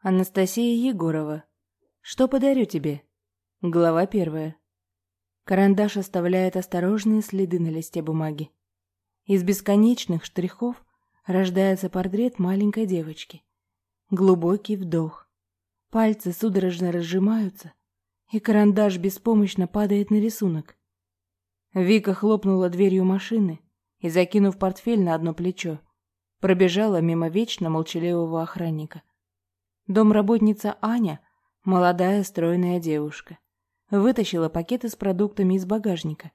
Анастасия Егорова. Что подарю тебе? Глава первая. Карандаш оставляет осторожные следы на листе бумаги. Из бесконечных штрихов рождается портрет маленькой девочки. Глубокий вдох. Пальцы судорожно разжимаются, и карандаш беспомощно падает на рисунок. Вика хлопнула дверью машины и, закинув портфель на одно плечо, пробежала мимо вечно молчаливого охранника. Домработница Аня, молодая стройная девушка, вытащила пакеты с продуктами из багажника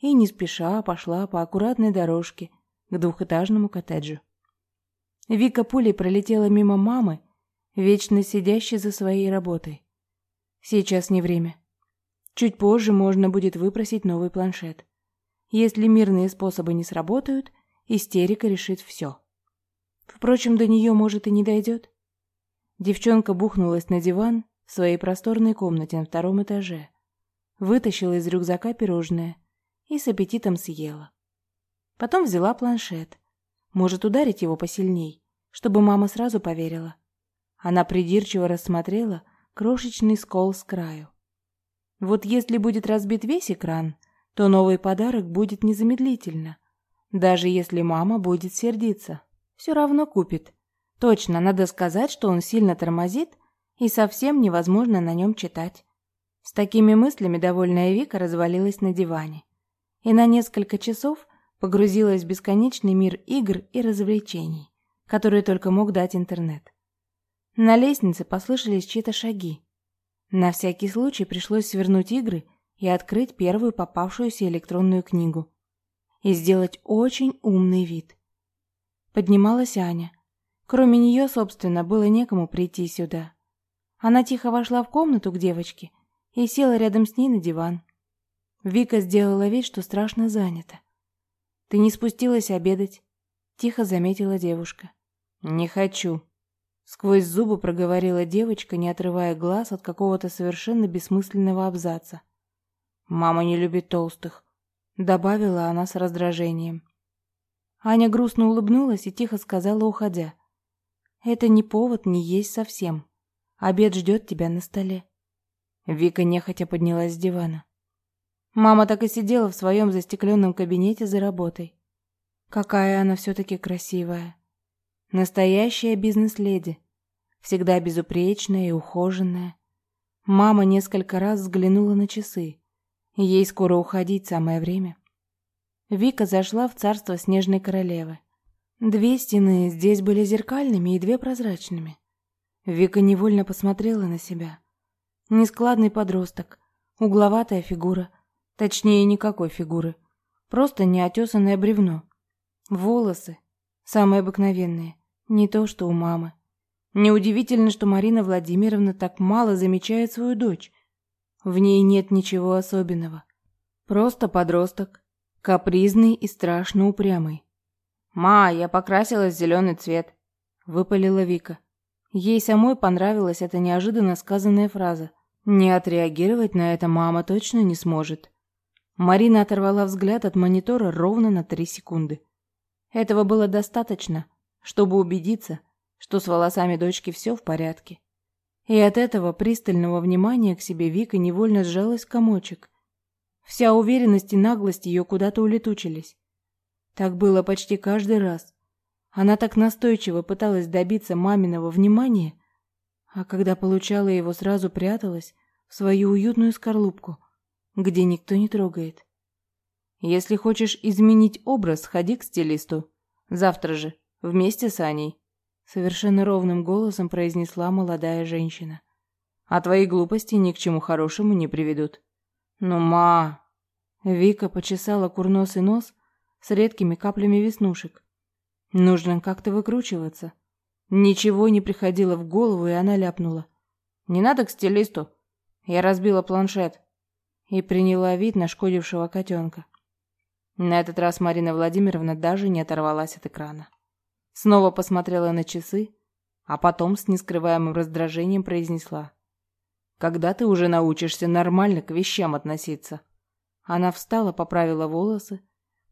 и не спеша пошла по аккуратной дорожке к двухэтажному коттеджу. Вика пулей пролетела мимо мамы, вечно сидящей за своей работой. Сейчас не время. Чуть позже можно будет выпросить новый планшет. Если мирные способы не сработают, истерика решит все. Впрочем, до нее, может, и не дойдет. Девчонка бухнулась на диван в своей просторной комнате на втором этаже, вытащила из рюкзака пирожное и с аппетитом съела. Потом взяла планшет. Может, ударить его посильней, чтобы мама сразу поверила. Она придирчиво рассмотрела крошечный скол с краю. Вот если будет разбит весь экран, то новый подарок будет незамедлительно. Даже если мама будет сердиться, все равно купит. Точно, надо сказать, что он сильно тормозит, и совсем невозможно на нем читать. С такими мыслями довольная Вика развалилась на диване и на несколько часов погрузилась в бесконечный мир игр и развлечений, которые только мог дать интернет. На лестнице послышались чьи-то шаги. На всякий случай пришлось свернуть игры и открыть первую попавшуюся электронную книгу. И сделать очень умный вид. Поднималась Аня, Кроме нее, собственно, было некому прийти сюда. Она тихо вошла в комнату к девочке и села рядом с ней на диван. Вика сделала вид, что страшно занята. «Ты не спустилась обедать?» — тихо заметила девушка. «Не хочу», — сквозь зубы проговорила девочка, не отрывая глаз от какого-то совершенно бессмысленного абзаца. «Мама не любит толстых», — добавила она с раздражением. Аня грустно улыбнулась и тихо сказала, уходя. Это не повод не есть совсем. Обед ждет тебя на столе. Вика нехотя поднялась с дивана. Мама так и сидела в своем застекленном кабинете за работой. Какая она все-таки красивая. Настоящая бизнес-леди. Всегда безупречная и ухоженная. Мама несколько раз взглянула на часы. Ей скоро уходить, самое время. Вика зашла в царство снежной королевы. Две стены здесь были зеркальными и две прозрачными. Вика невольно посмотрела на себя. Нескладный подросток, угловатая фигура, точнее никакой фигуры, просто неотесанное бревно. Волосы, самые обыкновенные, не то что у мамы. Неудивительно, что Марина Владимировна так мало замечает свою дочь. В ней нет ничего особенного. Просто подросток, капризный и страшно упрямый. «Ма, я покрасилась в зеленый цвет», — выпалила Вика. Ей самой понравилась эта неожиданно сказанная фраза. Не отреагировать на это мама точно не сможет. Марина оторвала взгляд от монитора ровно на три секунды. Этого было достаточно, чтобы убедиться, что с волосами дочки все в порядке. И от этого пристального внимания к себе Вика невольно сжалась в комочек. Вся уверенность и наглость ее куда-то улетучились. Так было почти каждый раз. Она так настойчиво пыталась добиться маминого внимания, а когда получала его, сразу пряталась в свою уютную скорлупку, где никто не трогает. Если хочешь изменить образ, ходи к стилисту. Завтра же, вместе с Аней. Совершенно ровным голосом произнесла молодая женщина. А твои глупости ни к чему хорошему не приведут. Ну, ма... Вика почесала курносый нос, с редкими каплями веснушек. Нужно как-то выкручиваться. Ничего не приходило в голову, и она ляпнула. «Не надо к стилисту. Я разбила планшет». И приняла вид нашкодившего котенка. На этот раз Марина Владимировна даже не оторвалась от экрана. Снова посмотрела на часы, а потом с нескрываемым раздражением произнесла. «Когда ты уже научишься нормально к вещам относиться?» Она встала, поправила волосы,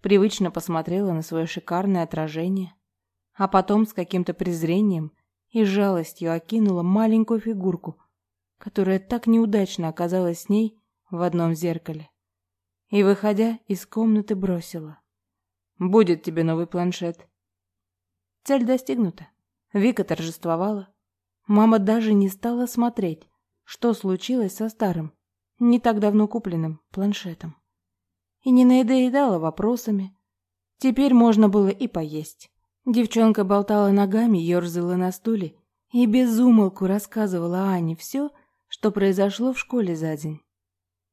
привычно посмотрела на свое шикарное отражение, а потом с каким-то презрением и жалостью окинула маленькую фигурку, которая так неудачно оказалась с ней в одном зеркале. И, выходя из комнаты, бросила. «Будет тебе новый планшет». Цель достигнута. Вика торжествовала. Мама даже не стала смотреть, что случилось со старым, не так давно купленным планшетом. И не надоедала вопросами. Теперь можно было и поесть. Девчонка болтала ногами, ерзала на стуле и безумолку рассказывала Ане все, что произошло в школе за день.